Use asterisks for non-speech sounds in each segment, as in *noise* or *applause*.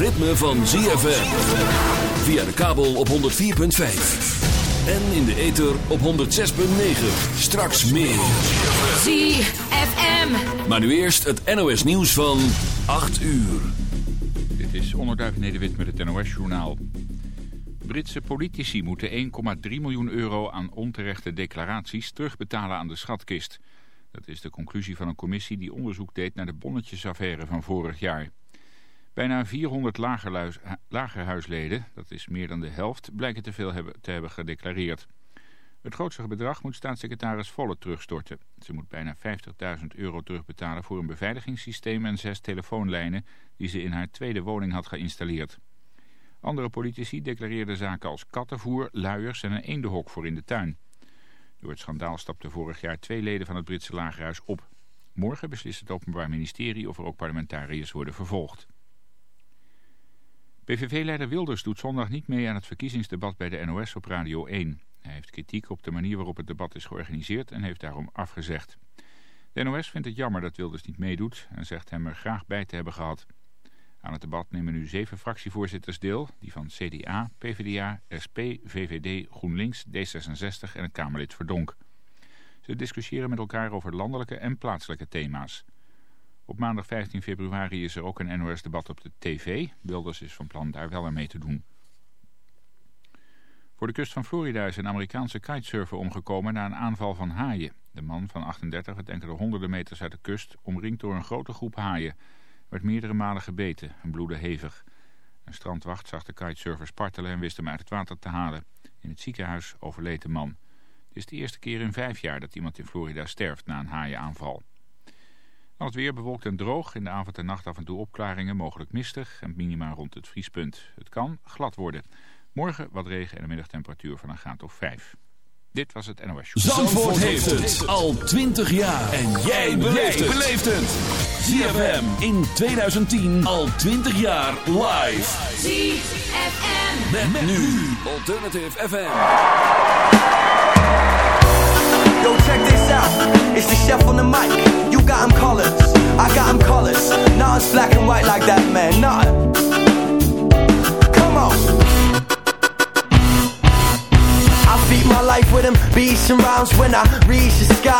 ritme van ZFM. Via de kabel op 104.5. En in de ether op 106.9. Straks meer. ZFM. Maar nu eerst het NOS nieuws van 8 uur. Dit is Onderduif Nederwit met het NOS-journaal. Britse politici moeten 1,3 miljoen euro aan onterechte declaraties terugbetalen aan de schatkist. Dat is de conclusie van een commissie die onderzoek deed naar de bonnetjesaffaire van vorig jaar. Bijna 400 lagerluis, lagerhuisleden, dat is meer dan de helft, blijken te veel hebben, te hebben gedeclareerd. Het grootste bedrag moet staatssecretaris Volle terugstorten. Ze moet bijna 50.000 euro terugbetalen voor een beveiligingssysteem en zes telefoonlijnen die ze in haar tweede woning had geïnstalleerd. Andere politici declareerden zaken als kattenvoer, luiers en een eendenhok voor in de tuin. Door het schandaal stapten vorig jaar twee leden van het Britse lagerhuis op. Morgen beslist het Openbaar Ministerie of er ook parlementariërs worden vervolgd. PVV-leider Wilders doet zondag niet mee aan het verkiezingsdebat bij de NOS op Radio 1. Hij heeft kritiek op de manier waarop het debat is georganiseerd en heeft daarom afgezegd. De NOS vindt het jammer dat Wilders niet meedoet en zegt hem er graag bij te hebben gehad. Aan het debat nemen nu zeven fractievoorzitters deel, die van CDA, PvdA, SP, VVD, GroenLinks, D66 en het Kamerlid Verdonk. Ze discussiëren met elkaar over landelijke en plaatselijke thema's. Op maandag 15 februari is er ook een NOS-debat op de tv. Wilders is van plan daar wel aan mee te doen. Voor de kust van Florida is een Amerikaanse kitesurfer omgekomen na een aanval van haaien. De man van 38 werd enkele honderden meters uit de kust, omringd door een grote groep haaien. Werd meerdere malen gebeten en bloedde hevig. Een strandwacht zag de kitesurfer spartelen en wist hem uit het water te halen. In het ziekenhuis overleed de man. Het is de eerste keer in vijf jaar dat iemand in Florida sterft na een haaienaanval. Dan het weer bewolkt en droog. In de avond en nacht af en toe opklaringen, mogelijk mistig en minima rond het vriespunt. Het kan glad worden. Morgen wat regen en een middagtemperatuur van een graad of 5. Dit was het NOS Show. Zandvoort heeft het al 20 jaar. En jij beleeft het. ZFM in 2010 al 20 jaar live. ZFM. Met, nu Alternative FM. Yo, check this out. It's the chef on the mic. Got him colors. I got him colors. Nah, it's black and white like that, man. Nah. Come on. I feed my life with them beats and rhymes when I reach the skies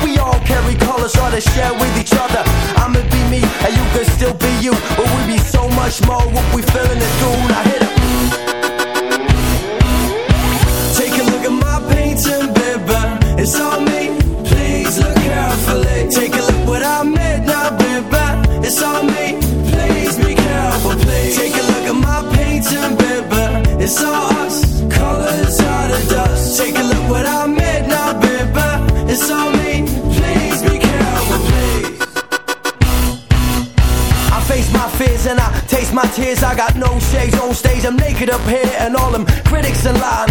we all carry colors, try to share with each other. I'ma be me, and you can still be you. But we be so much more what we feeling it through. Now hit it. Take a look at my painting, baby. It's all me. Please look carefully. Take a look what I made now, baby. It's all me. Please be careful, please. Take a look at my painting, baby. It's all my tears. I got no shades on stage. I'm naked up here and all them critics in line.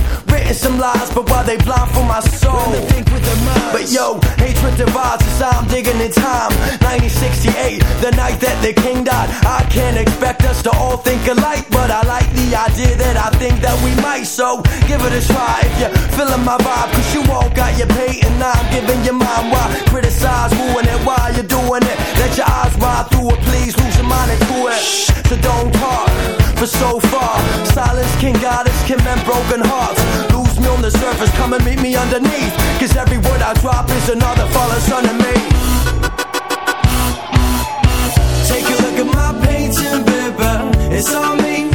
Written some lies, but while they blind for my soul, they think with their minds. But yo, hatred divides us. I'm digging in time. 1968, the night that the king died. I can't expect us to all think alike, but I like the idea that I think that we might. So give it a try if you're feeling my vibe. Cause you all got your pay and I'm giving you mine. Why criticize, ruin it while you're doing it? Let your eyes ride through it, please lose your mind and do it. So don't talk for so far. Silence can guide us, can mend broken hearts. Lose me on the surface, come and meet me underneath. Cause every word I drop is another fallen son of me. Take a look at my painting, baby. It's on me.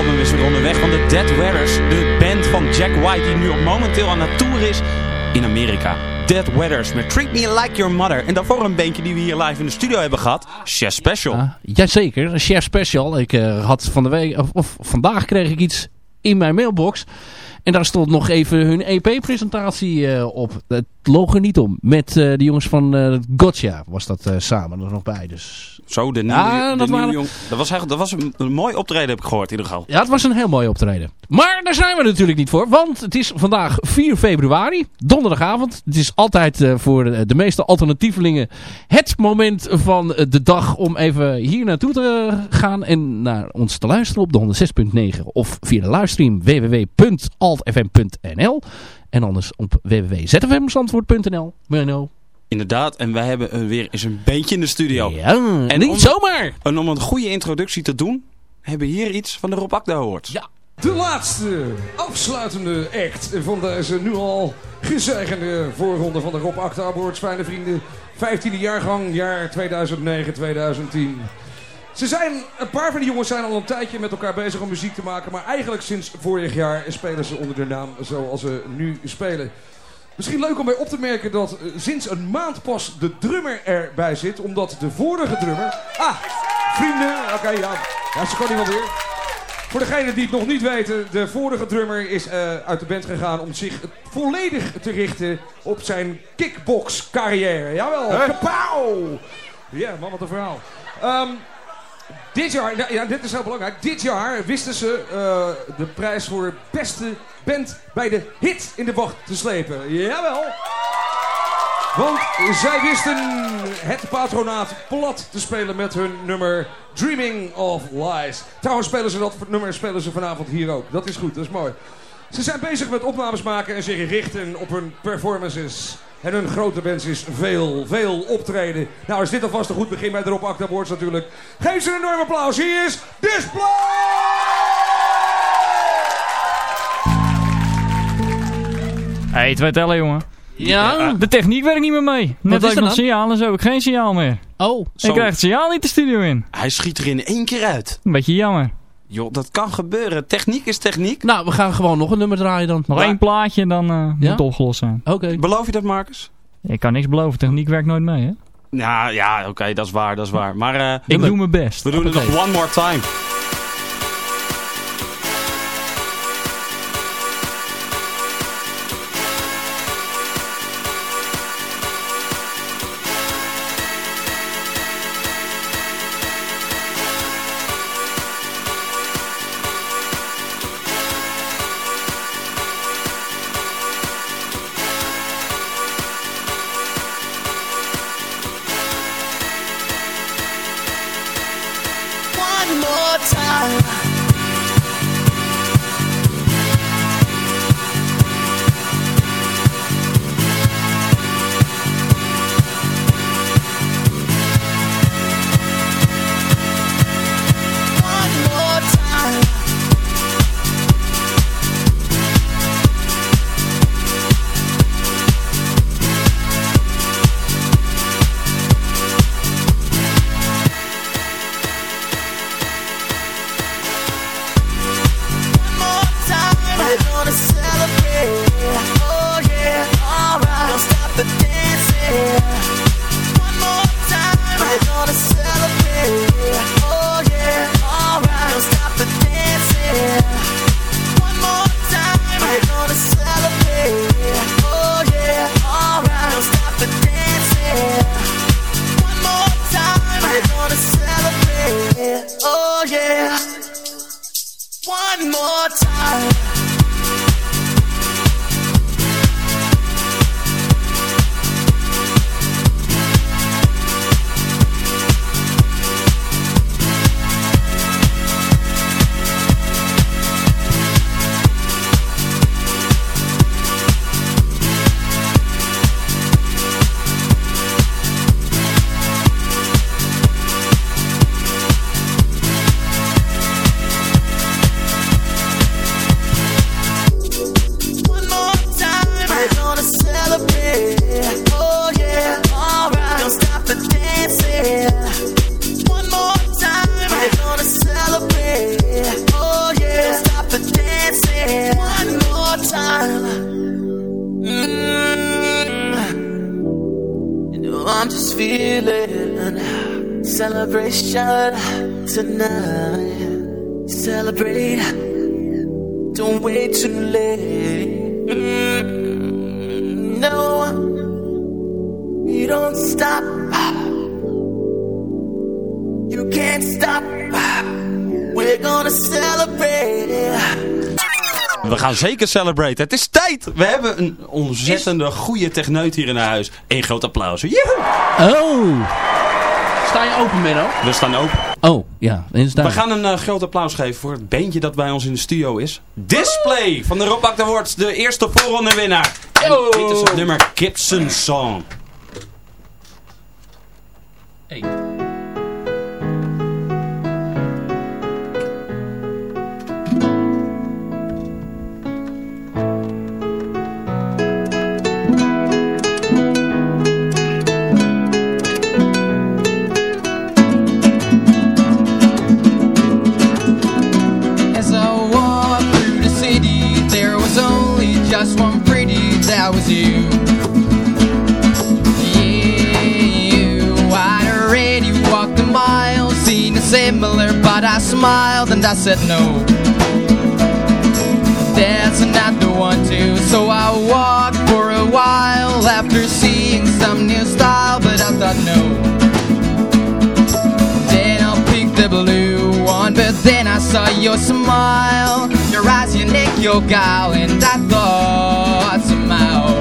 Album is weer onderweg van de Dead Weathers. De band van Jack White die nu momenteel aan het tour is in Amerika. Dead Weathers met Treat Me Like Your Mother. En daarvoor een bandje die we hier live in de studio hebben gehad. Chef Special. Ja, jazeker, chef special. Ik eh, had van de week, of, vandaag kreeg ik iets in mijn mailbox. En daar stond nog even hun EP-presentatie eh, op. Loog er niet om. Met eh, de jongens van eh Gotcha was dat eh, samen er nog bij. Dus Zo, de nieuwe, Ja, de dat nieuwe waren- jong. Dat was, eigenlijk, dat was een, een mooi optreden heb ik gehoord in ieder geval. Ja, het was een heel mooi optreden. Maar daar zijn we natuurlijk niet voor. Want het is vandaag 4 februari, donderdagavond. Het is altijd voor de, meeste alternatievelingen het moment van de dag om even hier naartoe te gaan. En naar ons te luisteren op de 106.9. Of via de livestream www.altfm.nl. En anders op www.zfmzandvoort.nl. Menno. Inderdaad, en wij hebben weer eens een beentje in de studio. Ja, en niet om- zomaar. En om een goede introductie te doen, hebben we hier iets van de Rob Akda Awards. Ja. De laatste afsluitende act van deze nu al gezegende voorronde van de Rob Acta Awards. Fijne vrienden, 15e jaargang, jaar 2009-2010. Ze zijn, een paar van die jongens zijn al een tijdje met elkaar bezig om muziek te maken. Maar eigenlijk sinds vorig jaar spelen ze onder de naam zoals ze nu spelen. Misschien leuk om bij op te merken dat eh, sinds een maand pas de drummer erbij zit. Omdat de vorige drummer... Ah, vrienden, oké, ja. ja, ze kan niet wel weer. Voor degenen die het nog niet weten, de vorige drummer is eh, uit de band gegaan om zich volledig te richten op zijn kickbox carrière. Jawel, kapauw! Ja, man, wat een verhaal. Ehm, dit jaar, nou, ja, dit is heel belangrijk. Dit jaar wisten ze eh, de prijs voor beste band bij de hit in de wacht te slepen. Jawel! Want zij wisten het patronaat plat te spelen met hun nummer Dreaming of Lies. Trouwens spelen ze dat nummer spelen ze vanavond hier ook. Dat is goed, dat is mooi. Ze zijn bezig met opnames maken en zich richten op hun performances. En hun grote wens is veel, veel optreden. Nou is dit alvast een goed begin bij de Rob natuurlijk. Geef ze een enorm applaus. Hier is Hey, twee tellen, jongen. Ja. De techniek werkt niet meer mee. Net is als ik nog signaal en zo. Ik heb geen signaal meer. Oh. Zo, Ik krijg het signaal niet de studio in. Hij schiet er in één keer uit. Een beetje jammer. Joh, dat kan gebeuren. Techniek is techniek. Nou, we gaan gewoon nog een nummer draaien dan. Nog één plaatje, dan eh, moet het opgelost zijn. Oké. Beloof je dat, Marcus? Ik kan niks beloven. Techniek werkt nooit mee, hè? Ja, ja oké, dat is waar, dat is waar. Maar eh, Ik doe mijn best. we doen het nog one more time. Zeker celebraten. Het is tijd. We hebben een ontzettende goede techneut hier in huis. Een groot applaus. Joehoe! Oh. Sta je open, Menno? We staan open. Oh, ja. We gaan een eh, groot applaus geven voor het beentje dat bij ons in de studio is. Display van de Rob Awards. De eerste voorronde winnaar. En dit is het nummer Gibson Song. Hey. Smiled and I said no. That's not the one too. So I walked for a while after seeing some new style, but I thought no. Then I'll pick the blue one, but then I saw your smile, your eyes, your neck, your guile, and I thought somehow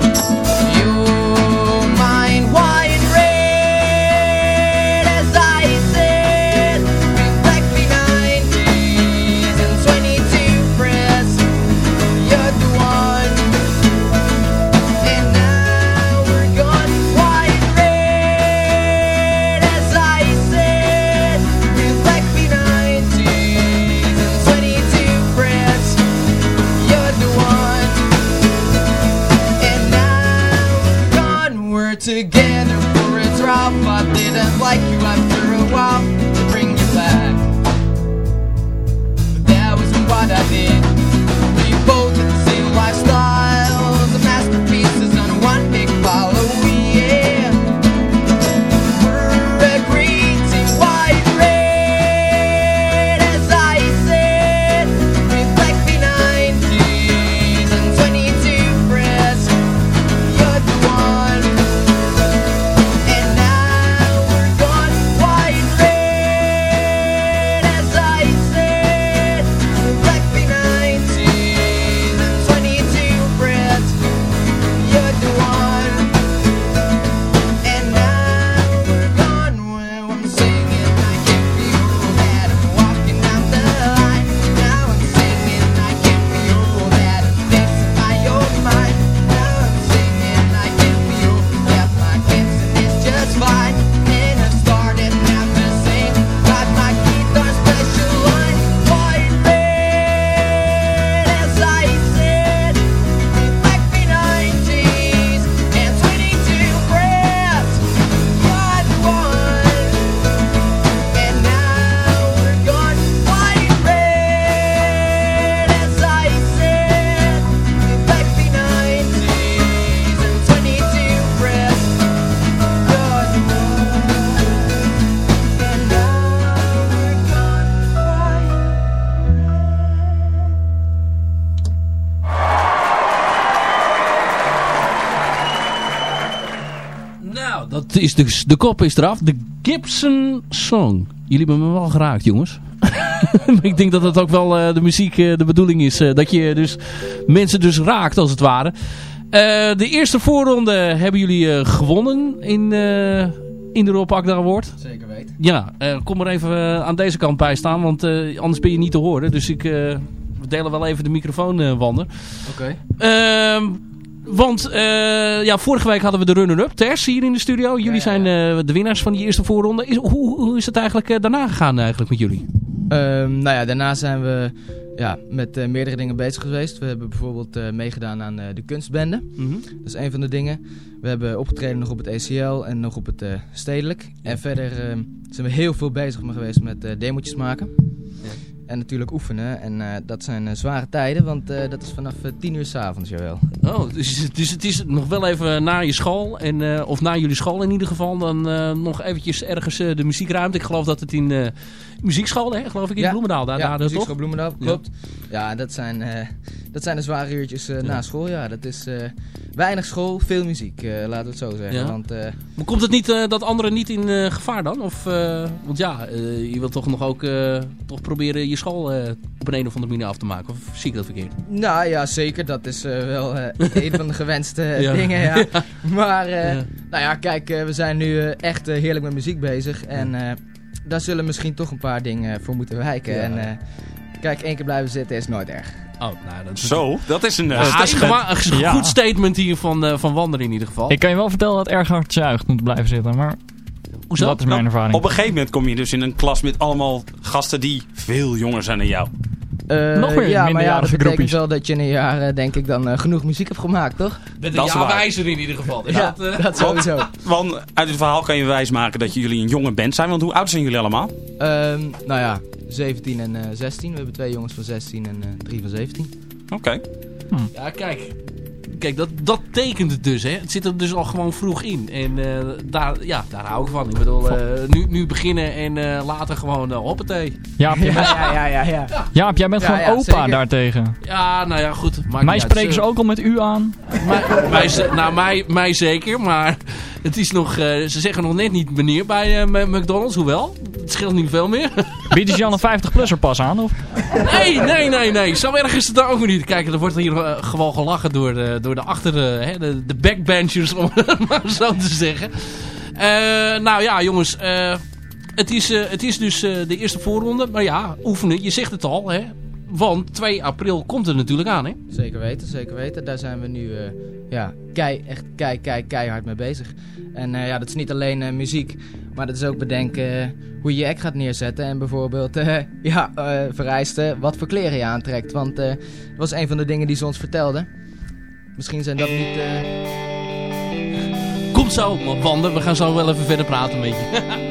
is dus, de kop is eraf. De Gibson Song. Jullie hebben me wel geraakt, jongens. *laughs* ik denk dat het ook wel eh, de muziek eh, de bedoeling is. eh, dat je dus mensen dus raakt, als het ware. De eerste voorronde hebben jullie gewonnen in, in de Rob Akda Award. Zeker weten. Ja, kom maar even aan deze kant bij staan, want anders ben je niet te horen. Dus ik, we delen wel even de microfoon, Wander. Oké. Ehm, want eh, ja, vorige week hadden we de runner-up, Ters, hier in de studio. Jullie ja, zijn eh, de winnaars van die eerste voorronde. Is, hoe, hoe is het eigenlijk eh, daarna gegaan eigenlijk met jullie? Ehm, nou ja, daarna zijn we ja, met meerdere dingen bezig geweest. We hebben bijvoorbeeld meegedaan aan de kunstbende. Dat is een van de dingen. We hebben opgetreden nog op het ACL en nog op het stedelijk. En verder ehm, zijn we heel veel bezig geweest met demotjes maken. En natuurlijk oefenen. En eh, dat zijn eh, zware tijden, want eh, dat is vanaf eh, 10 uur s'avonds, jawel. Oh, dus, dus het is nog wel even na je school, en, of na jullie school in ieder geval, dan nog eventjes ergens de muziekruimte. Ik geloof dat het in muziekschool, hè, geloof ik, in Ja. Bloemendaal. Daar, ja, daar dus muziekschool toch? Bloemendaal, klopt. Ja, dat, zijn, eh, dat zijn de zware uurtjes eh, na school. Ja, dat is eh, weinig school, veel muziek, laten we het zo zeggen. Want, Maar komt het niet, dat anderen niet in gevaar dan? Of, want ja, je wilt toch nog ook toch proberen je school op een, een of andere manier af te maken. Of zie ik dat verkeerd? nou ja, zeker. Dat is wel een van de gewenste *laughs* dingen, ja. *laughs* Maar, nou ja, kijk, we zijn nu echt heerlijk met muziek bezig. En daar zullen misschien toch een paar dingen voor moeten wijken. Ja. En eh, kijk, één keer blijven zitten is nooit erg. Oh, nou, dat is Zo, dat is een... eh, Ja, is gewoon een Ja. goed statement hier van, eh van Wander in ieder geval. Ik kan je wel vertellen dat het erg hard zuigt om te blijven zitten, maar Hoezo? dat is mijn ervaring. Op een gegeven moment kom je dus in een klas met allemaal gasten die veel jonger zijn dan jou. Eh, Nog meer ja, maar ja, dat betekent wel dat je in een jaar, eh, denk ik, dan eh, genoeg muziek hebt gemaakt, toch? Met Dat een jaar wijzer in ieder geval. Ja, dat, eh, dat sowieso. Want uit het verhaal kan je wijsmaken dat jullie een jonge band zijn. Want hoe oud zijn jullie allemaal? Ehm, nou ja, 17 en eh 16. We hebben twee jongens van 16 en eh drie van 17. Oké. Ja, kijk. Kijk, dat, dat tekent het dus, hè. Het zit er dus al gewoon vroeg in. En eh, daar, ja, daar hou ik van. Ik bedoel, eh, nu, nu beginnen en eh, later gewoon uh, hoppatee. Jaap, jij *laughs* bent, Ja, ja, ja, ja. Jaap, jij bent Ja, gewoon ja, opa zeker. daartegen. Ja, nou ja, goed. Mij spreken ze ook al met u aan. *laughs* Mij, nou, mij, mij zeker, maar het is nog, eh, ze zeggen nog net niet meneer bij eh, McDonald's, hoewel. Het scheelt niet veel meer. *laughs* Bieden ze je al een 50-plusser pas aan? Of? Nee, nee, nee, nee. Zo erg is het dan ook niet. Kijk, er wordt hier eh, gewoon gelachen door de, door de achter, eh, hè, de, de backbenchers, *laughs* om het maar zo te zeggen. Nou ja, jongens. het, is, het is dus de eerste voorronde. Maar ja, oefenen, je zegt het al, hè. Want 2 april komt er natuurlijk aan, hè. Zeker weten, zeker weten. Daar zijn we nu eh, ja, kei, echt kei, kei, keihard mee bezig. En eh, ja, dat is niet alleen eh, muziek, maar dat is ook bedenken hoe je je act gaat neerzetten. En bijvoorbeeld, *laughs* ja, vereisten wat voor kleren je aantrekt. Want dat was een van de dingen die ze ons vertelden. Misschien zijn dat niet... Komt zo, Wander. We gaan zo wel even verder praten met je. *laughs*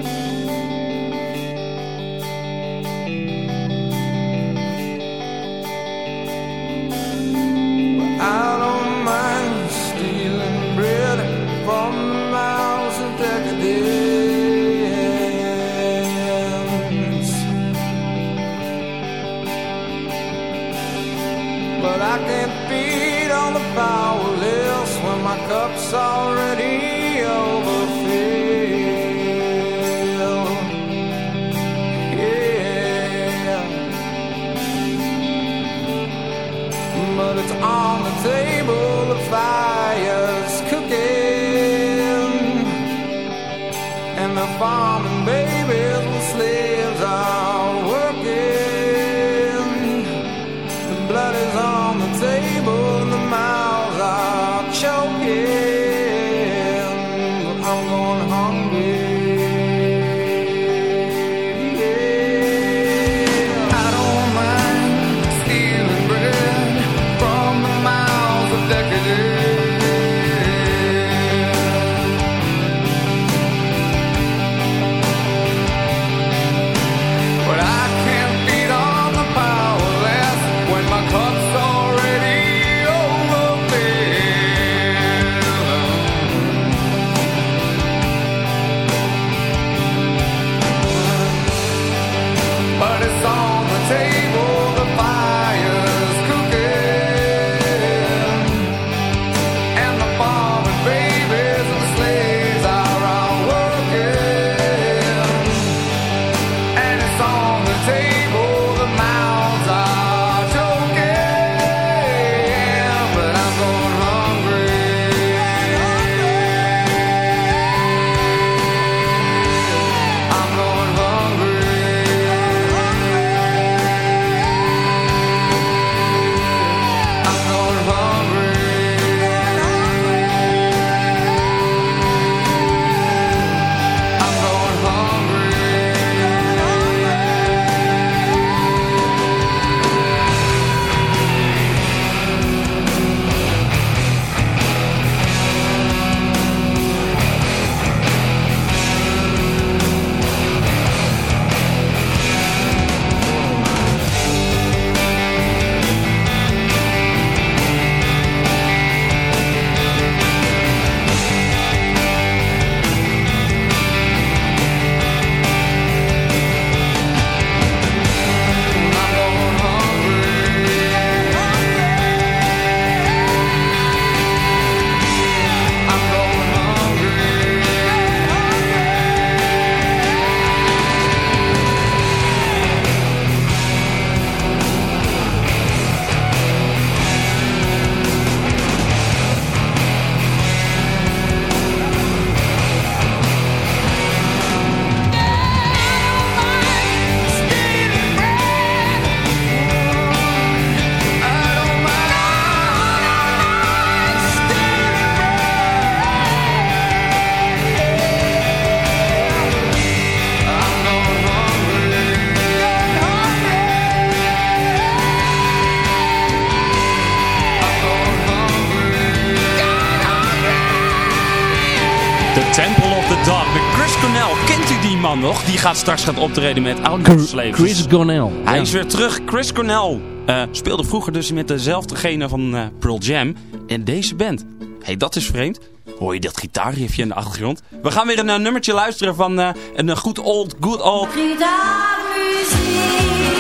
Die gaat straks gaan optreden met Audioslave. Chris Cornell. Hij Ja. is weer terug. Chris Cornell eh, speelde vroeger dus met dezelfdegene van eh, Pearl Jam. En deze band. hey, dat is vreemd. Hoor je dat gitaarriffje in de achtergrond? We gaan weer een eh, nummertje luisteren van eh, een goed old, good old...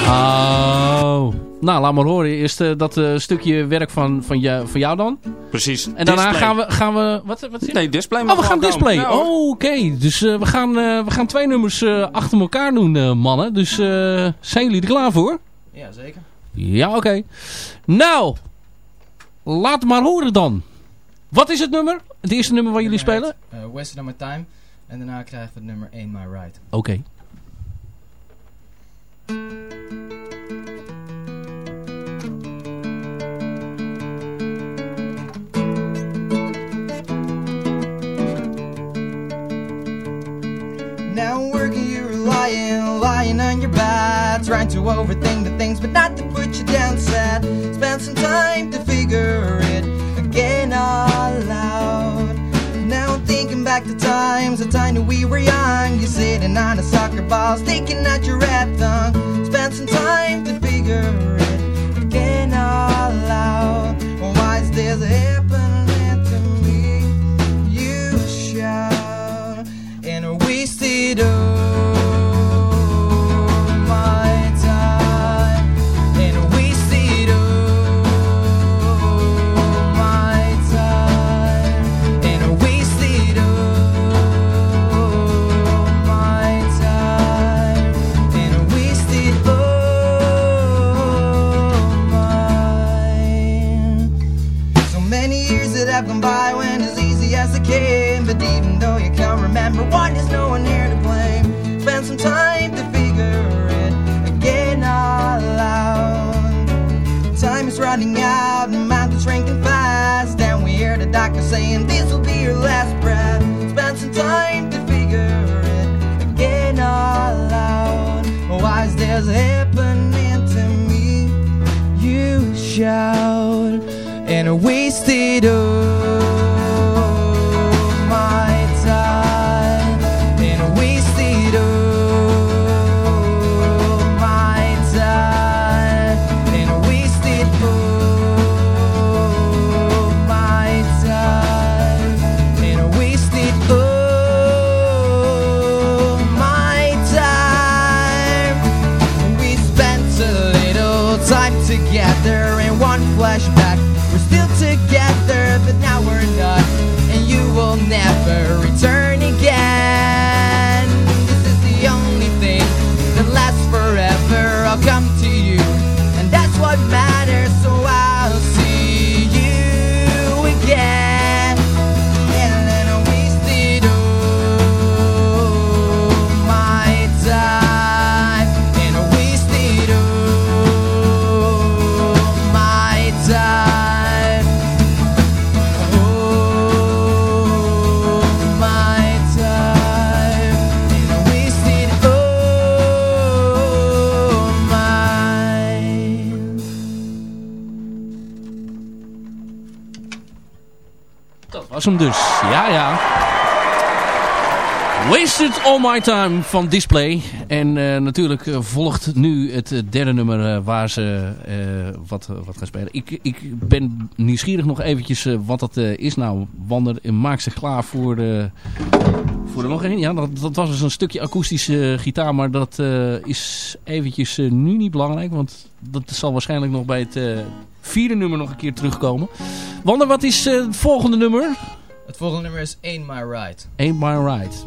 Oh. Nou, laat maar horen. Eerst eh, dat stukje werk van, van, jou, van jou dan. Precies. En daarna Display. gaan we... Gaan we wat, wat zit Nee, display. Oh, we gaan display. oh, oké. Dus eh, we, gaan, eh, we gaan twee nummers eh, achter elkaar doen, eh, mannen. Dus eh, zijn jullie er klaar voor? Ja, zeker. Ja, oké. Nou, laat maar horen dan. Wat is het nummer? Het eerste nummer waar jullie spelen? Uh, Wasted on My Time. En daarna krijgen we het nummer Ain't My Right. Oké. Lying, on your back, trying to overthink the things, but not to put you down sad. Spend some time to figure it again all out. Now I'm thinking back to times, the time that we were young. You're sitting on a soccer ball, sticking at your red tongue. Spend some time to figure it again all out. Why is this happening to me? You shout and wasted all saying this will be your last breath. Spend some time to figure it again out. Why is this happening to me? You shout and wasted all All My Time van Display. En eh, natuurlijk eh, volgt nu het eh, derde nummer waar ze wat, wat gaan spelen. Ik, ik ben nieuwsgierig nog eventjes wat dat is nou. Wander maakt zich klaar voor, de voor er nog één. Ja, dat, dat was dus een stukje akoestische gitaar. Maar dat is eventjes nu niet belangrijk. Want dat zal waarschijnlijk nog bij het vierde nummer nog een keer terugkomen. Wander, wat is het volgende nummer? Het volgende nummer is Ain't My Right. Ain't My Right.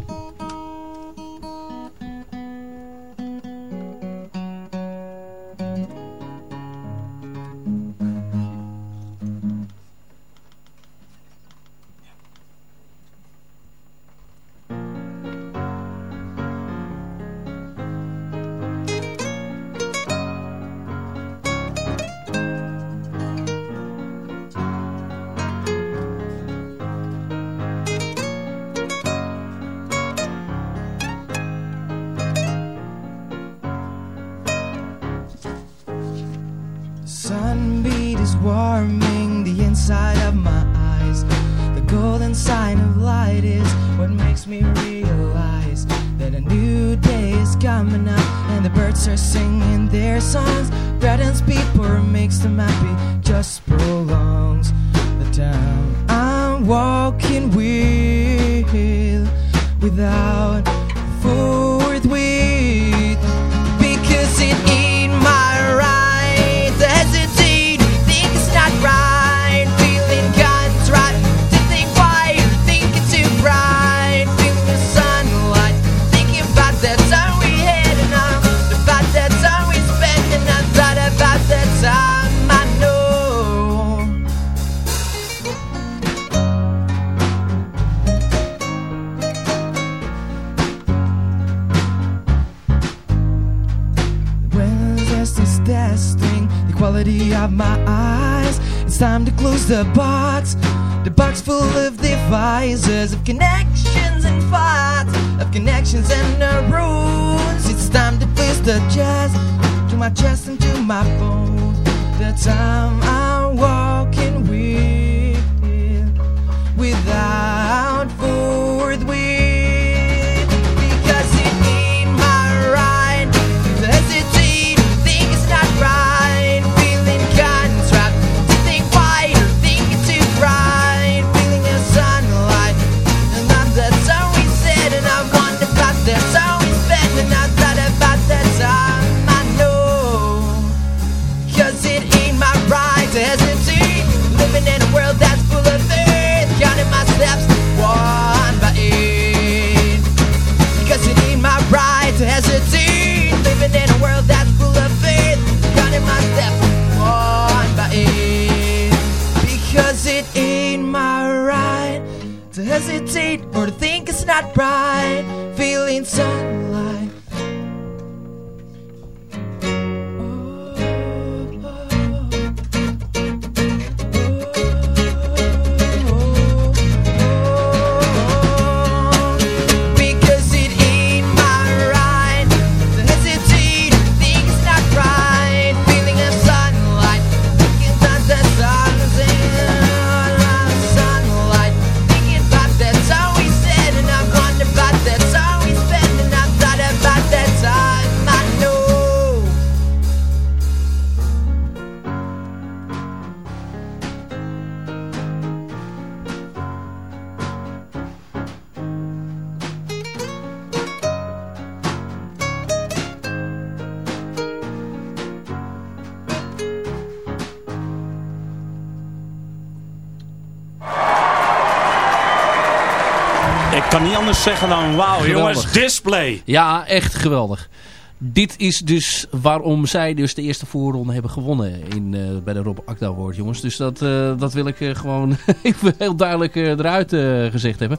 Dan wauw jongens, display. Ja, echt geweldig. Dit is dus waarom zij dus de eerste voorronde hebben gewonnen in, eh, bij de Rob Akda Award, jongens. Dus dat, eh, dat wil ik eh, gewoon *laughs* even heel duidelijk eruit gezegd hebben.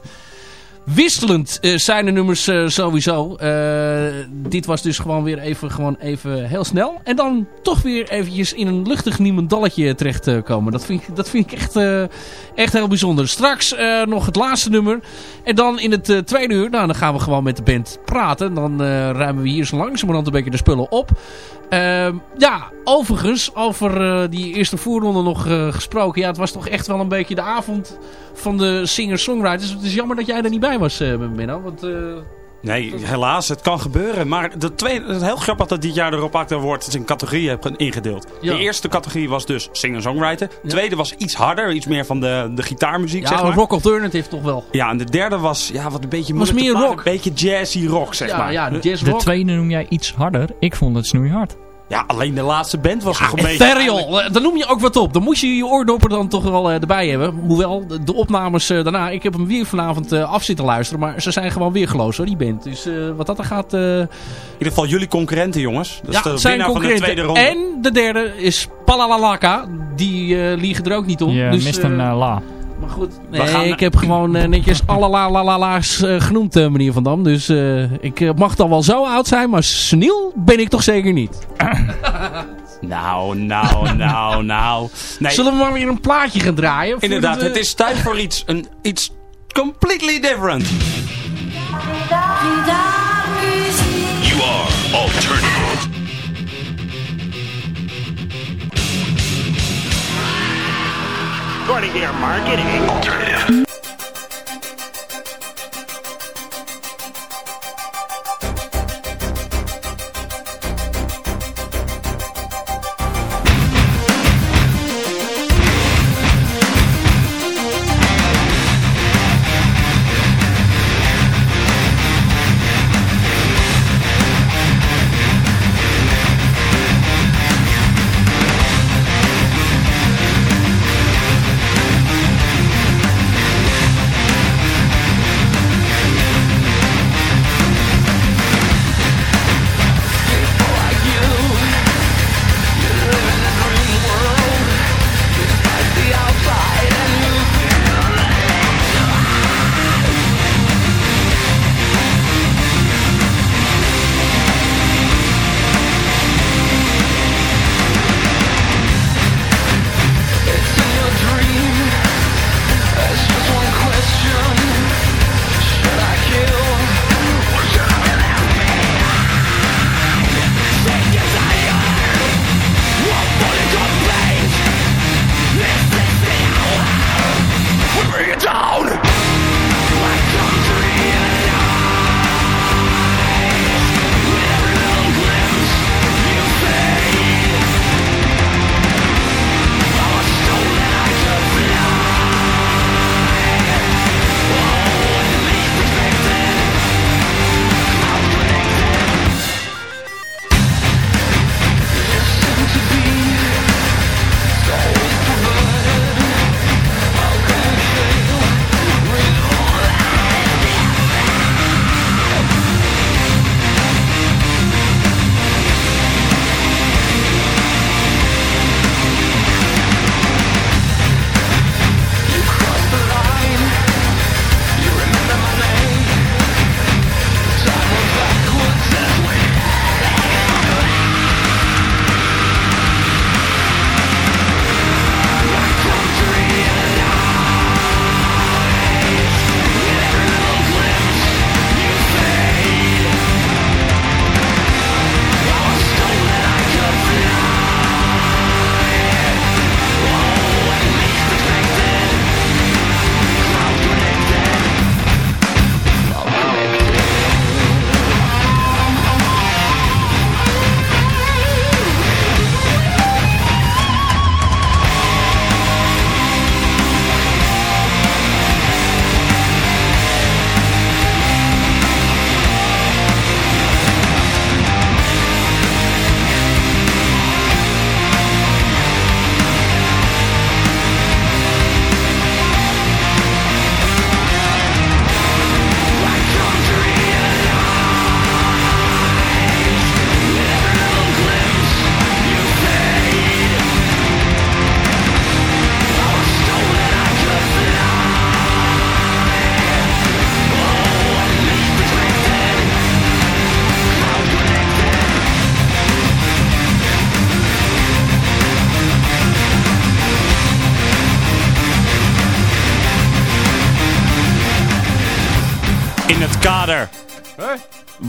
Wisselend eh, zijn de nummers eh, sowieso. Eh, dit was dus gewoon weer even, gewoon even heel snel. En dan toch weer eventjes in een luchtig niemendalletje terechtkomen. dat, vind ik, dat vind ik echt, echt heel bijzonder. Straks nog het laatste nummer. En dan in het tweede uur, nou, dan gaan we gewoon met de band praten. Dan ruimen we hier zo langzamerhand een beetje de spullen op. Ehm, ja, overigens, over eh, die eerste voorronde nog eh, gesproken. Ja, het was toch echt wel een beetje de avond van de singer-songwriters. Het is jammer dat jij er niet bij was, eh Menno. Want, eh, Nee, helaas, het kan gebeuren. Maar de tweede, het is heel grappig dat dit jaar de Rob Acta Award in categorieën heeft ingedeeld. Ja. De eerste categorie was dus singer-songwriter. De tweede was iets harder, iets meer van de, de gitaarmuziek, ja, zeg maar. rock alternative toch wel. Ja, en de derde was ja, wat een beetje Was meer rock. Een beetje jazzy rock, zeg Ja, maar. ja, de jazz De rock. tweede noem jij iets harder. Ik vond het snoeihard. Ja, alleen de laatste band was nog een beetje... Ethereal, eh, daar noem je ook wat op. Dan moet je je oordoppen dan toch wel eh, erbij hebben. Hoewel, de, de opnames eh, daarna, ik heb hem weer vanavond eh, af zitten luisteren. Maar ze zijn gewoon weer geloos hoor, die band. Dus eh, wat dat er gaat... eh, In ieder geval jullie concurrenten, jongens. Dat is ja, de zijn winnaar van de concurrenten. tweede ronde. En de derde is Palalalaka. Die eh, liegen er ook niet om. Je dus, mist een la. Maar goed, We nee, gaan- ik heb gewoon eh, netjes alle la la la la's eh, genoemd, eh, meneer Van Dam. Dus eh, ik mag dan wel zo oud zijn, maar seniel ben ik toch zeker niet. *laughs* Nou, nou, nou, nou. Nee, Zullen we maar weer een plaatje gaan draaien? inderdaad, we- het is tijd voor iets, een, iets completely different. You are alternative. According to your marketing. Alternative.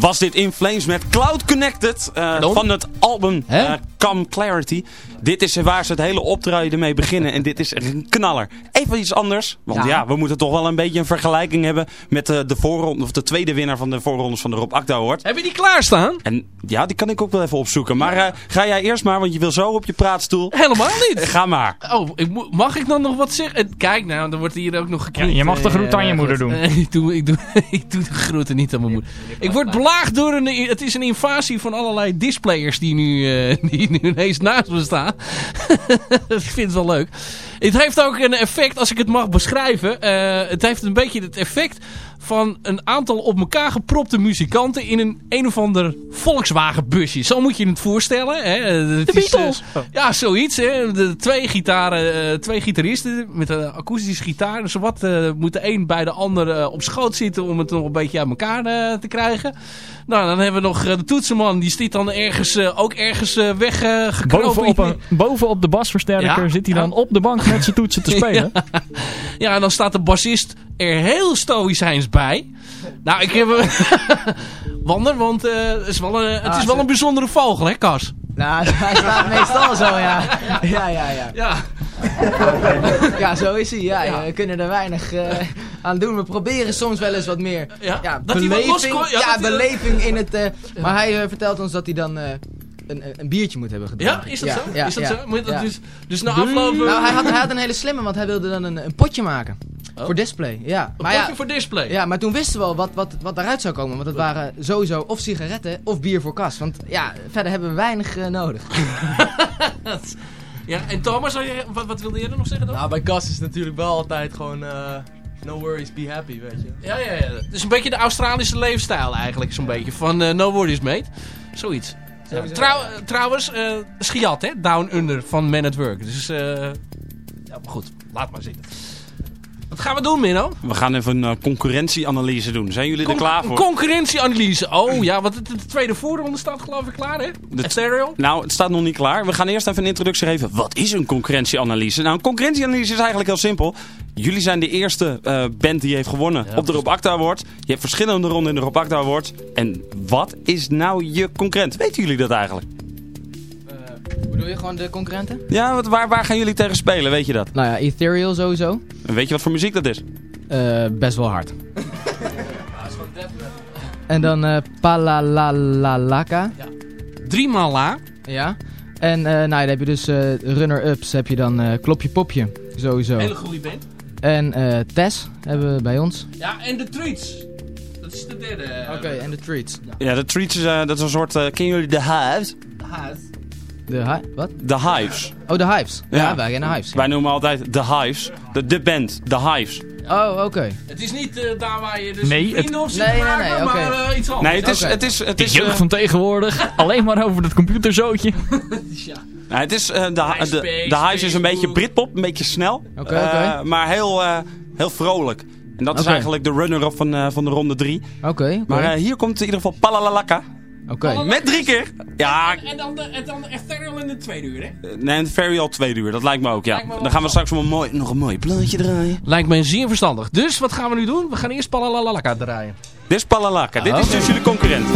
Was dit In Flames met Cloud Connected eh, van het album Hè? Come Clarity. Dit is waar ze het hele optreden mee beginnen en dit is echt een knaller. Even iets anders, want ja, Ja. we moeten toch wel een beetje een vergelijking hebben met eh, de voorronde, of de tweede winnaar van de voorrondes van de Rob Akda Award. Heb je die klaarstaan? En ja, die kan ik ook wel even opzoeken. Maar eh, ga jij eerst maar, want je wil zo op je praatstoel. Helemaal niet. *laughs* Ga maar. Oh, ik mag ik dan nog wat zeggen? Eh, Kijk nou, dan wordt hier ook nog geknipt. Ja, je mag de groet aan je moeder doen. *laughs* Ik, doe, ik, doe, *laughs* ik doe de groeten niet aan mijn moeder. Ik word belaagd door een... Het is een invasie van allerlei displayers die nu, eh, die nu ineens naast me staan. *laughs* ik vind het wel leuk. Het heeft ook een effect, als ik het mag beschrijven. eh, het heeft een beetje het effect van een aantal op elkaar gepropte muzikanten in een een of ander Volkswagen busje. Zo moet je het voorstellen. Hè. Het De is, eh, Beatles. ja, zoiets. Hè. De twee, gitaren, eh, twee gitaristen met een akoestische gitaar. Dus wat eh, moet de een bij de ander eh, op schoot zitten om het nog een beetje aan elkaar eh, te krijgen. Nou, dan hebben we nog eh, de toetsenman. Die zit dan ergens, eh, ook ergens eh weggekropen. Bovenop, een, *laughs* bovenop de basversterker Ja. zit hij dan Ja. op de bank met zijn toetsen te *laughs* spelen. Ja, en dan staat de bassist er heel stoïcijns bij. Nou, ik heb... *laughs* Wander, want eh, het is wel een, het Ah, is wel een bijzondere vogel, hè, Kas? Nou, *laughs* hij staat meestal zo, ja. Ja, ja, ja. Ja. Ja, zo is hij. Ja, we kunnen er weinig eh, aan doen. We proberen soms wel eens wat meer Ja, dat hij wat beleving. loskomt, ja, Ja, dat beleving in het... eh, maar hij eh, vertelt ons dat hij dan eh, een, een biertje moet hebben gedronken. Ja, is dat Ja, zo? ja, is dat ja, zo? Moet dat ja. dus, dus na afloop... eh, Nou, hij had, hij had een hele slimme, want hij wilde dan een, een potje maken. Oh. Voor display, ja. een Maar ja, voor display. ja, maar toen wisten we al wat, wat, wat daaruit zou komen. Want het waren sowieso of sigaretten of bier voor kas. Want ja, verder hebben we weinig eh, nodig. *laughs* Ja, en Thomas, je, wat, wat wilde jij er nog zeggen dan? Nou, bij Cas is natuurlijk wel altijd gewoon... eh, no worries, be happy, weet je. Ja, ja, ja. Het is een beetje de Australische leefstijl eigenlijk, zo'n beetje. Van eh, no worries mate. Zoiets. Ja, trouw, trouwens, eh Schiat, hè? Down Under van Man at Work. Dus, eh ja, maar goed. Laat maar zitten. Wat gaan we doen, Minno? We gaan even een eh, concurrentieanalyse doen. Zijn jullie er klaar voor? Concurrentieanalyse. Oh ja, want de, de tweede voorronde staat geloof ik klaar, hè? De- Ethereal. Nou, het staat nog niet klaar. We gaan eerst even een introductie geven. Wat is een concurrentieanalyse? Nou, een concurrentieanalyse is eigenlijk heel simpel. Jullie zijn de eerste eh, band die heeft gewonnen op de Rob Acta Award. Je hebt verschillende ronden in de Rob Acta Award. En wat is nou je concurrent? Weten jullie dat eigenlijk? Bedoel je gewoon de concurrenten? Ja, wat, waar, waar gaan jullie tegen spelen? Weet je dat? Nou ja, Ethereal sowieso. En weet je wat voor muziek dat is? Eh, best wel hard. *laughs* En dan eh Palalalaka. Driemaal la. Ja. En eh, nou, dan heb je dus eh, runner-ups. Heb je dan eh, Klopje Popje. Sowieso. Hele goede band. En eh Tess hebben we bij ons. Ja, en de Treats. Dat is de derde. Oké, en de Treats. Ja, de Treats is, dat is een soort... eh kennen jullie de Hives? De hi wat? De Hives. Oh, de Hives. Ja, wij kennen Hives. Wij noemen altijd de Hives. De, de band, de Hives. Oh, oké. Het is niet eh, daar waar je dus Nee, het- zit Nee, nee, maken, nee, maar eh, iets anders. Nee, het is... Oké. Het is, het De is jeugd eh, van tegenwoordig. *laughs* Alleen maar over dat computerzootje. *laughs* Ja. Nou, het is, eh, de, de, de Hives is een beetje. Britpop, een beetje snel. Oké, Eh, maar heel, eh, heel vrolijk. En dat is eigenlijk de runner-up van, eh, van de ronde 3. Oké, oké. Maar hier komt in ieder geval Palalalaka. Oké. Met drie keer. Ja, En dan de, en dan de Ethereal in de tweede uur, hè? eh, nee, en Ferry al twee uur. Dat lijkt me ook, ja. Me Dan gaan we straks nog een mooi, nog een mooi plaatje draaien. Lijkt mij zeer verstandig. Dus wat gaan we nu doen? We gaan eerst Palalalaka draaien. Dit is Palalaka. Dit is dus jullie concurrent.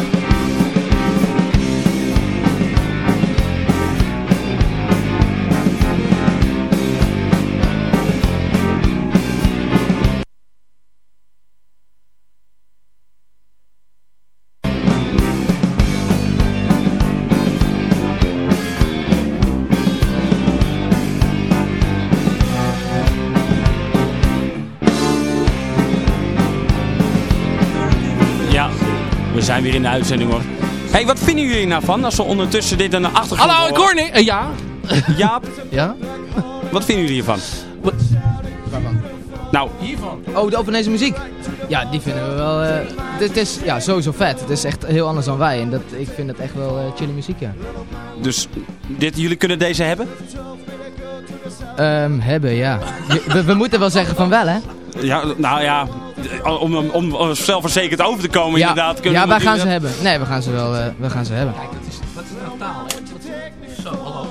Zijn weer in de uitzending hoor. hey, wat vinden jullie nou van als we ondertussen dit aan de achtergrond Hallo, hoor niet. Eh, ja. *laughs* Jaap, Ja? wat vinden jullie hiervan? Waarvan? Nou, Hiervan. Oh, de Albanese muziek. Ja, die vinden we wel... eh, dit is ja, sowieso vet. Het is echt heel anders dan wij. En dat, ik vind het echt wel eh chille muziek, ja. dus dit, jullie kunnen deze hebben? Ehm, hebben, ja. We, we moeten wel zeggen van wel, hè? Ja, nou ja, om, om, om, om zelfverzekerd over te komen ja, inderdaad. Kunnen ja we wij gaan ze hebben. Nee, we gaan ze wel, eh, we gaan ze hebben. Kijk, dat is, dat is nou taal, hè? Dat is- Zo, hallo.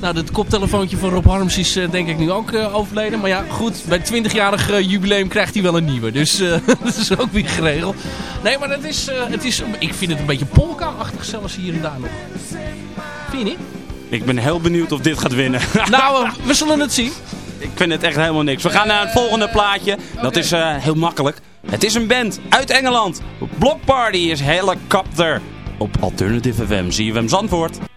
Nou, het koptelefoontje van Rob Harms is eh, denk ik nu ook eh, overleden. Maar ja, goed, bij het 20-jarig eh, jubileum krijgt hij wel een nieuwe. Dus eh, *laughs* dat is ook weer geregeld. Nee, maar het is, eh, het is, ik vind het een beetje polka-achtig zelfs hier en daar nog. Vind je niet? Ik ben heel benieuwd of dit gaat winnen. *laughs* Nou, eh, we zullen het zien. Ik vind het echt helemaal niks. We gaan naar het volgende plaatje. Dat is eh, heel makkelijk. Het is een band uit Engeland. Block Party is Helicopter. Op Alternative FM. Zie je hem Zandvoort.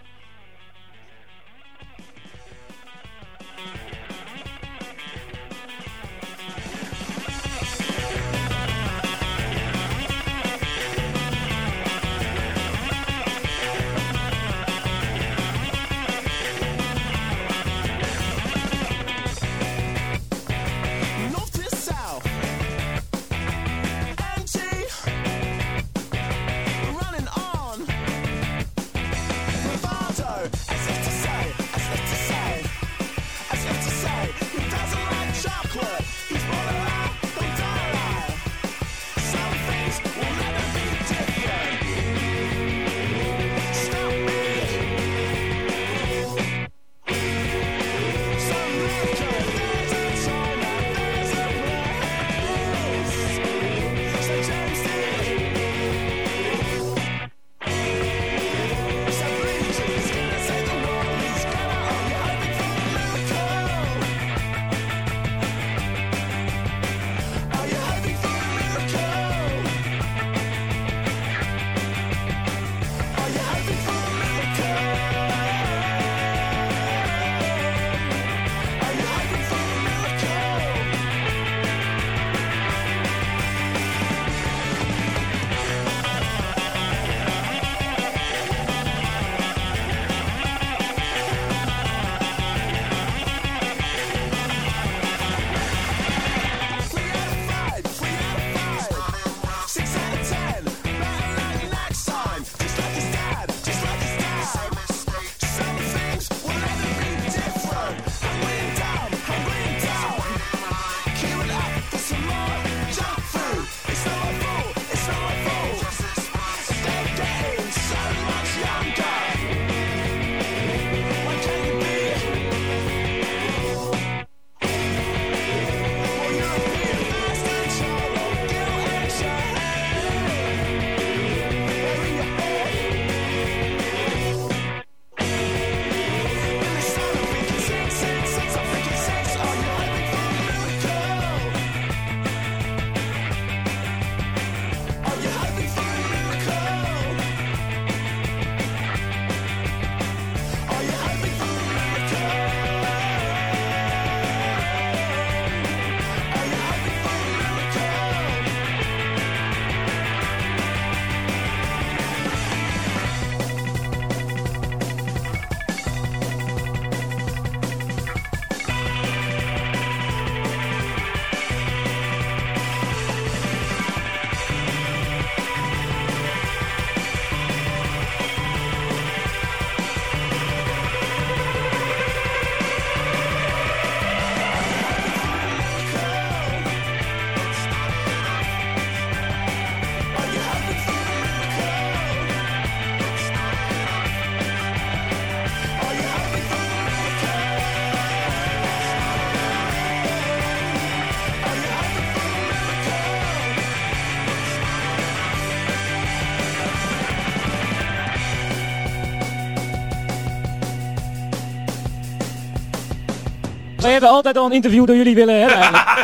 Hebben altijd al een interview door jullie willen hebben eigenlijk. *laughs*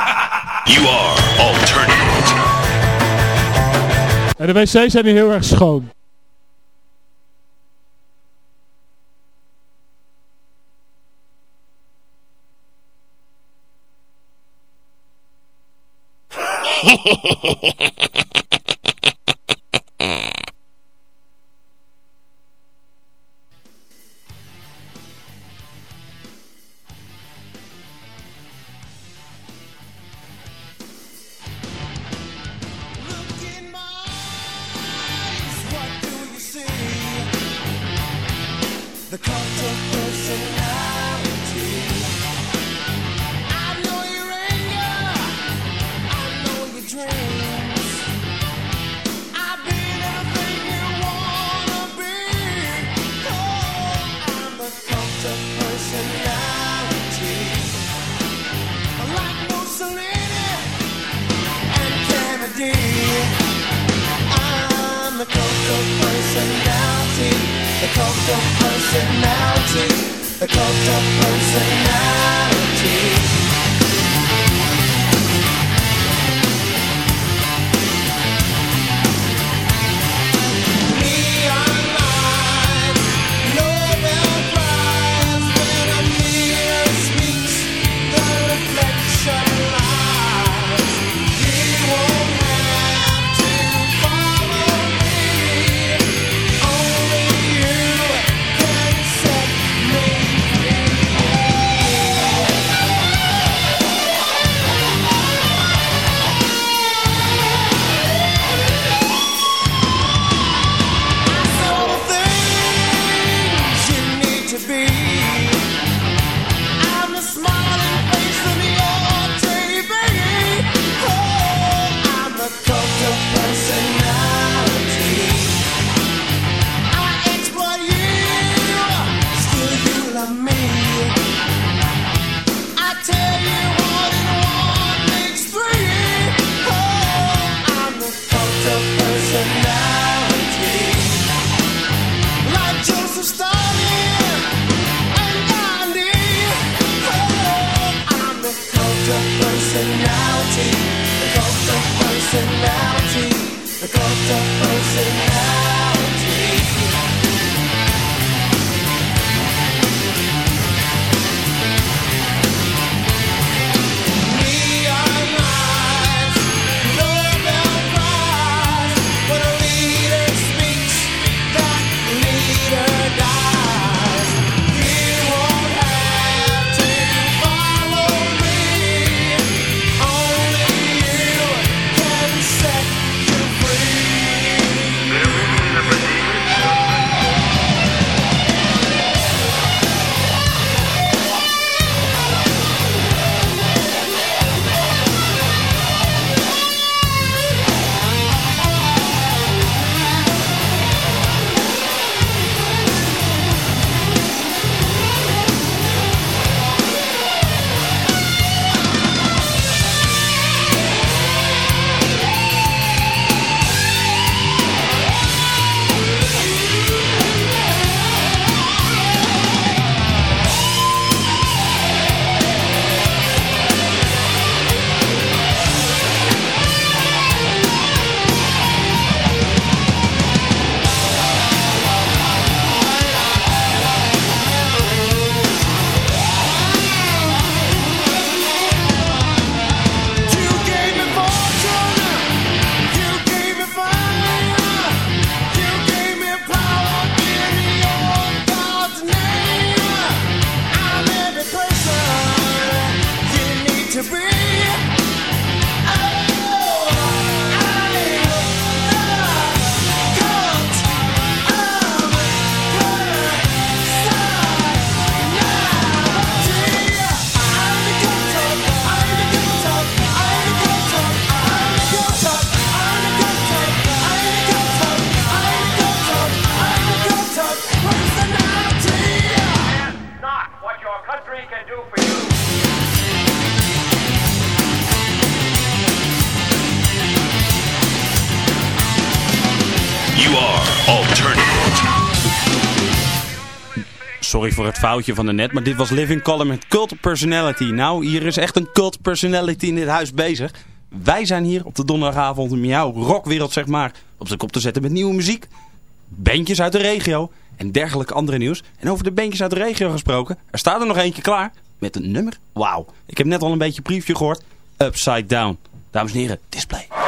You are alternative. En de wc's zijn hier heel erg schoon. of personality. The cult of personality. The cult of personality. Sorry voor het foutje van de net, maar dit was Living Color met Cult Personality. Nou, hier is echt een cult personality in dit huis bezig. Wij zijn hier op de donderdagavond om jouw rockwereld zeg maar op zijn kop te zetten met nieuwe muziek. Bandjes uit de regio en dergelijke andere nieuws. En over de bandjes uit de regio gesproken, er staat er nog eentje klaar met een nummer. Wauw, ik heb net al een beetje preview gehoord. Upside Down. Dames en heren, display.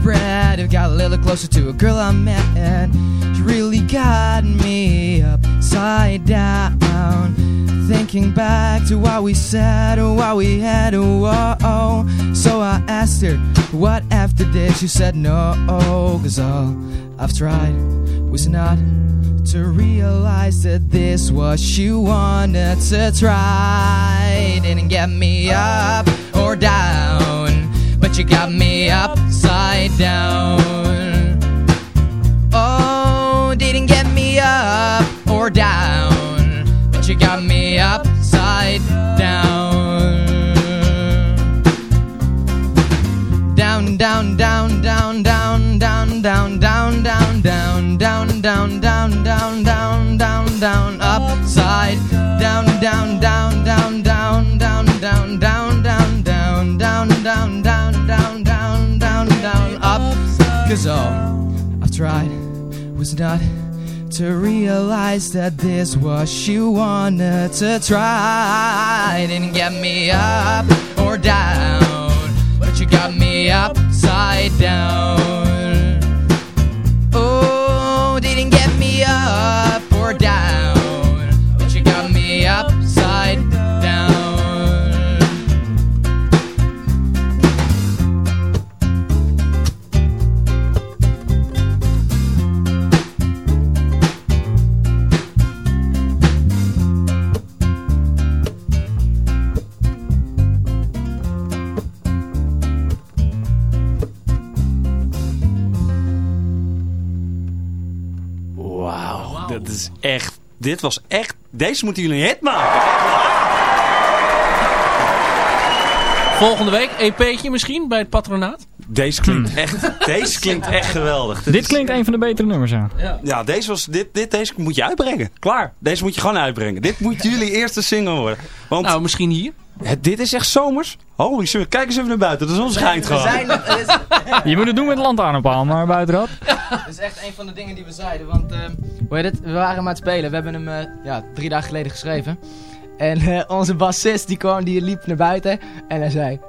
Spread, it got a little closer to a girl I met. She really got me upside down. Thinking back to what we said or what we had. Whoa. So I asked her, what after this? She said no, cause all I've tried was not to realize that this was she wanted to try. Didn't get me up or down, but you got me upside down. Oh, didn't get me up or down, but you got me upside down. Down, down, down, Cause all I've tried was not to realize that this was you wanted to try. Didn't get me up or down, but you got me upside down. Dit was echt... Deze moeten jullie een hit maken. Volgende week EP'tje misschien bij het patronaat. Deze klinkt echt, deze klinkt echt *laughs* geweldig. Dit klinkt een van de betere nummers, ja. Ja, deze, was, dit, dit, deze moet je uitbrengen. Klaar. Deze moet je gewoon uitbrengen. Dit moet jullie eerste single worden. Want nou, misschien hier. Het, dit is echt zomers. Holy shit, kijk eens even naar buiten. De zon schijnt We gewoon. zijn is- *laughs* Je moet het doen met lantaarnpaal, maar buiten dat. Dat is echt een van de dingen die we zeiden. Want ehm, hoe heet het? we waren hem aan het spelen. We hebben hem eh, ja, drie dagen geleden geschreven. En eh, onze bassist die kwam, die liep naar buiten. En hij zei...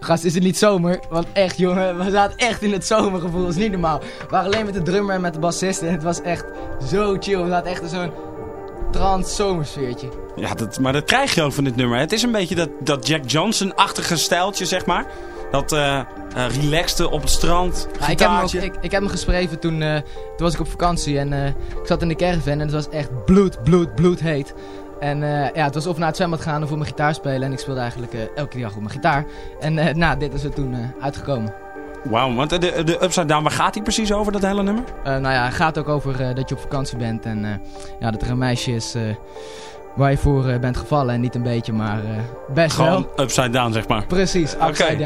Gast, is het niet zomer? Want echt, jongen, we zaten echt in het zomergevoel. Dat is niet normaal. We waren alleen met de drummer en met de bassist. En het was echt zo chill. We zaten echt in zo'n trans zomersfeertje. Ja, dat, maar dat krijg je ook van dit nummer. Het is een beetje dat, dat Jack Johnson-achtige stijltje, zeg maar. Dat eh eh, relaxte op het strand, Ja, ik, heb hem ook, ik, ik heb hem geschreven toen, eh, toen was ik op vakantie en ik zat in de caravan en het was echt bloed, bloed, bloed heet. En ja, het was of naar het zwembad gaan of voor mijn gitaar spelen en ik speelde eigenlijk elke dag op mijn gitaar. En nou, dit is er toen uitgekomen. Wauw, want de, de Upside Down, waar gaat hij precies over, dat hele nummer? Eh, nou ja, het gaat ook over eh, dat je op vakantie bent en eh, ja, dat er een meisje is waar je voor bent gevallen en niet een beetje, maar best Gewoon wel. Upside Down, zeg maar. Precies, upside down.